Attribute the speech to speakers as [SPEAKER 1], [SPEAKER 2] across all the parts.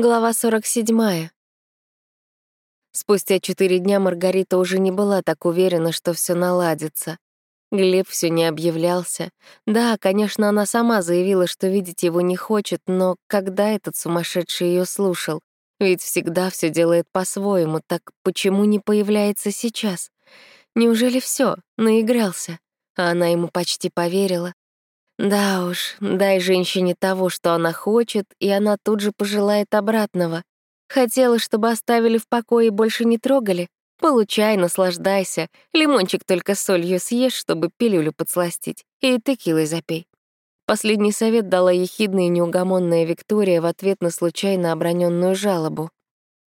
[SPEAKER 1] Глава 47. Спустя четыре дня Маргарита уже не была так уверена, что все наладится. Глеб все не объявлялся. Да, конечно, она сама заявила, что видеть его не хочет, но когда этот сумасшедший ее слушал? Ведь всегда все делает по-своему, так почему не появляется сейчас? Неужели все наигрался? А она ему почти поверила. Да уж, дай женщине того, что она хочет, и она тут же пожелает обратного. Хотела, чтобы оставили в покое и больше не трогали? Получай, наслаждайся. Лимончик только солью съешь, чтобы пилюлю подсластить. И текилой запей. Последний совет дала ехидная и неугомонная Виктория в ответ на случайно оброненную жалобу.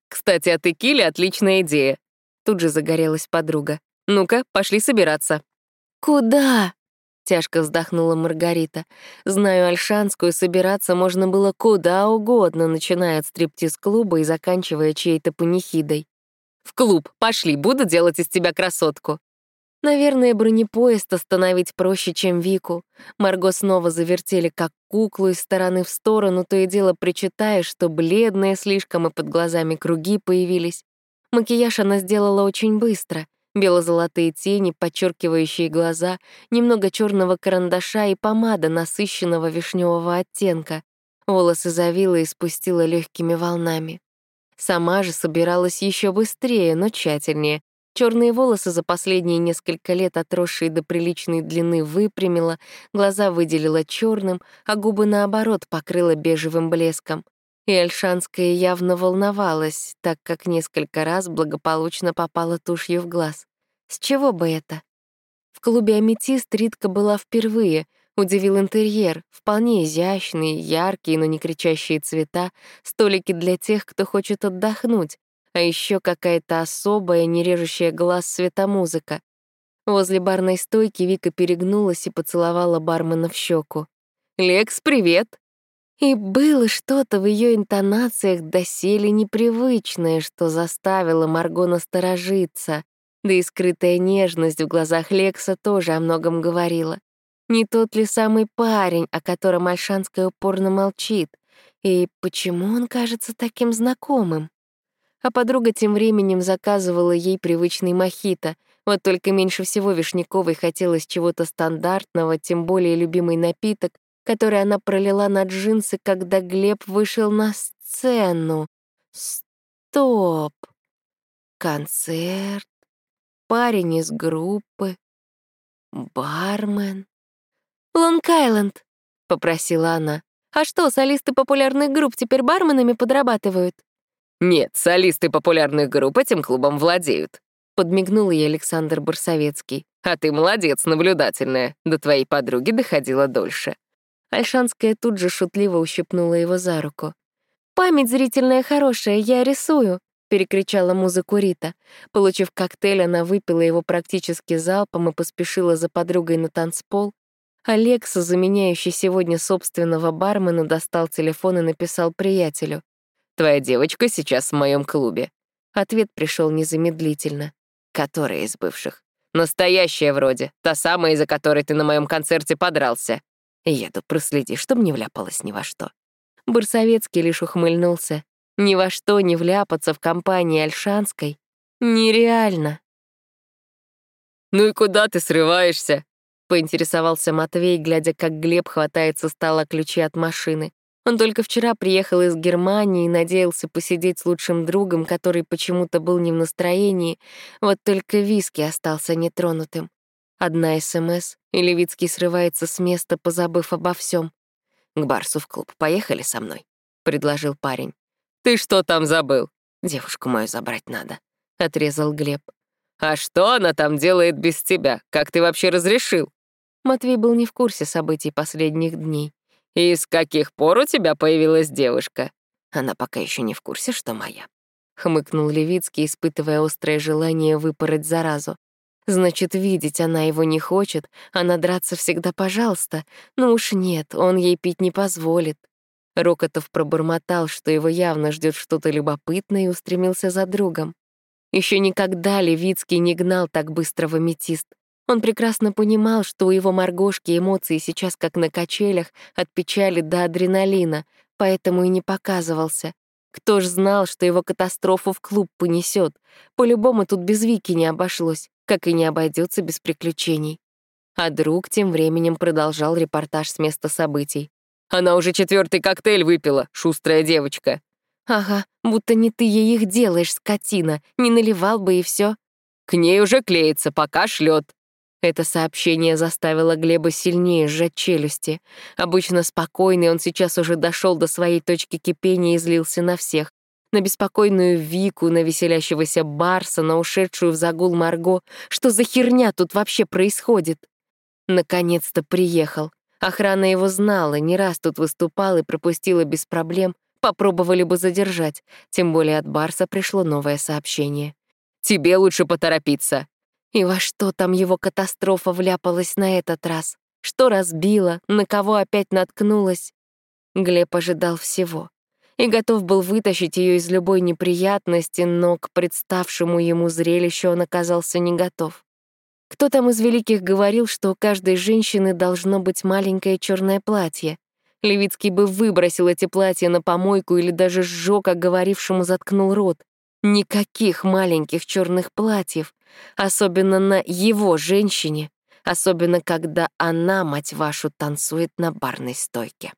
[SPEAKER 2] «Кстати, о текиле отличная идея». Тут же загорелась подруга. «Ну-ка, пошли собираться».
[SPEAKER 1] «Куда?» Тяжко вздохнула Маргарита. Знаю Альшанскую, собираться можно было куда угодно, начиная от стриптиз-клуба и заканчивая чьей-то панихидой.
[SPEAKER 2] «В клуб, пошли, буду делать из тебя красотку».
[SPEAKER 1] Наверное, бронепоезд остановить проще, чем Вику. Марго снова завертели как куклу из стороны в сторону, то и дело причитая, что бледная слишком и под глазами круги появились. Макияж она сделала очень быстро — Бело-золотые тени, подчеркивающие глаза, немного черного карандаша и помада насыщенного вишневого оттенка. Волосы завила и спустила легкими волнами. Сама же собиралась еще быстрее, но тщательнее. Черные волосы за последние несколько лет, отросшие до приличной длины, выпрямила, глаза выделила черным, а губы, наоборот, покрыла бежевым блеском. И Альшанская явно волновалась, так как несколько раз благополучно попала тушью в глаз. С чего бы это? В клубе «Аметист» Ритка была впервые. Удивил интерьер. Вполне изящный, яркие, но не кричащие цвета, столики для тех, кто хочет отдохнуть, а еще какая-то особая, не режущая глаз светомузыка. Возле барной стойки Вика перегнулась и поцеловала бармена в щеку. «Лекс, привет!» И было что-то в ее интонациях доселе непривычное, что заставило Марго насторожиться. Да и скрытая нежность в глазах Лекса тоже о многом говорила. Не тот ли самый парень, о котором Альшанская упорно молчит? И почему он кажется таким знакомым? А подруга тем временем заказывала ей привычный мохито. Вот только меньше всего Вишняковой хотелось чего-то стандартного, тем более любимый напиток, который она пролила на джинсы, когда Глеб вышел на сцену. Стоп! Концерт? Парень из группы? Бармен? «Лонг-Айленд», — попросила она. «А что, солисты популярных групп теперь барменами подрабатывают?»
[SPEAKER 2] «Нет, солисты популярных групп этим клубом владеют», — подмигнул ей Александр Барсовецкий. «А ты молодец, наблюдательная. До твоей подруги доходила дольше».
[SPEAKER 1] Альшанская тут же шутливо ущипнула его за руку. «Память зрительная хорошая, я рисую», — перекричала музыку Рита. Получив коктейль, она выпила его практически залпом и поспешила за подругой на танцпол. Алекса, заменяющий сегодня собственного бармена, достал телефон и написал приятелю.
[SPEAKER 2] «Твоя девочка сейчас в моем клубе».
[SPEAKER 1] Ответ пришел незамедлительно.
[SPEAKER 2] «Которая из бывших?» «Настоящая вроде, та самая, из-за которой ты на моем концерте подрался». Еду, проследи, чтобы не вляпалась ни во что.
[SPEAKER 1] Барсовецкий лишь ухмыльнулся. Ни во что не вляпаться в компании Альшанской нереально.
[SPEAKER 2] «Ну и куда ты срываешься?»
[SPEAKER 1] — поинтересовался Матвей, глядя, как Глеб хватает со стола ключи от машины. Он только вчера приехал из Германии и надеялся посидеть с лучшим другом, который почему-то был не в настроении, вот только виски остался нетронутым. Одна СМС, и Левицкий срывается с места, позабыв обо всем.
[SPEAKER 2] «К Барсу в клуб. Поехали со мной», — предложил парень. «Ты что там забыл?»
[SPEAKER 1] «Девушку мою забрать надо», — отрезал Глеб.
[SPEAKER 2] «А что она там делает без тебя? Как ты вообще разрешил?»
[SPEAKER 1] Матвей был не в курсе событий последних дней.
[SPEAKER 2] «И с каких пор у тебя появилась девушка?»
[SPEAKER 1] «Она пока еще не в курсе, что моя», — хмыкнул Левицкий, испытывая острое желание выпороть заразу. Значит, видеть она его не хочет, а надраться всегда пожалуйста. Ну уж нет, он ей пить не позволит. Рокотов пробормотал, что его явно ждет что-то любопытное, и устремился за другом. Еще никогда Левицкий не гнал так быстро в аметист. Он прекрасно понимал, что у его моргошки эмоции сейчас как на качелях, от печали до адреналина, поэтому и не показывался. Кто ж знал, что его катастрофу в клуб понесет? По-любому тут без Вики не обошлось, как и не обойдется без приключений. А друг тем временем продолжал репортаж с места событий.
[SPEAKER 2] «Она уже четвертый коктейль выпила, шустрая девочка».
[SPEAKER 1] «Ага, будто не ты ей их делаешь, скотина, не наливал бы и все.
[SPEAKER 2] «К ней уже клеится, пока шлет.
[SPEAKER 1] Это сообщение заставило Глеба сильнее сжать челюсти. Обычно спокойный, он сейчас уже дошел до своей точки кипения и злился на всех. На беспокойную Вику, на веселящегося Барса, на ушедшую в загул Марго. Что за херня тут вообще происходит? Наконец-то приехал. Охрана его знала, не раз тут выступал и пропустила без проблем. Попробовали бы задержать. Тем более от Барса пришло новое сообщение.
[SPEAKER 2] «Тебе лучше поторопиться.
[SPEAKER 1] И во что там его катастрофа вляпалась на этот раз? Что разбила, на кого опять наткнулась? Глеб ожидал всего и готов был вытащить ее из любой неприятности, но к представшему ему зрелищу он оказался не готов. Кто там из великих говорил, что у каждой женщины должно быть маленькое черное платье? Левицкий бы выбросил эти платья на помойку или даже сжег, а говорившему заткнул рот. Никаких маленьких черных платьев, особенно на его женщине, особенно когда она, мать вашу, танцует на барной стойке.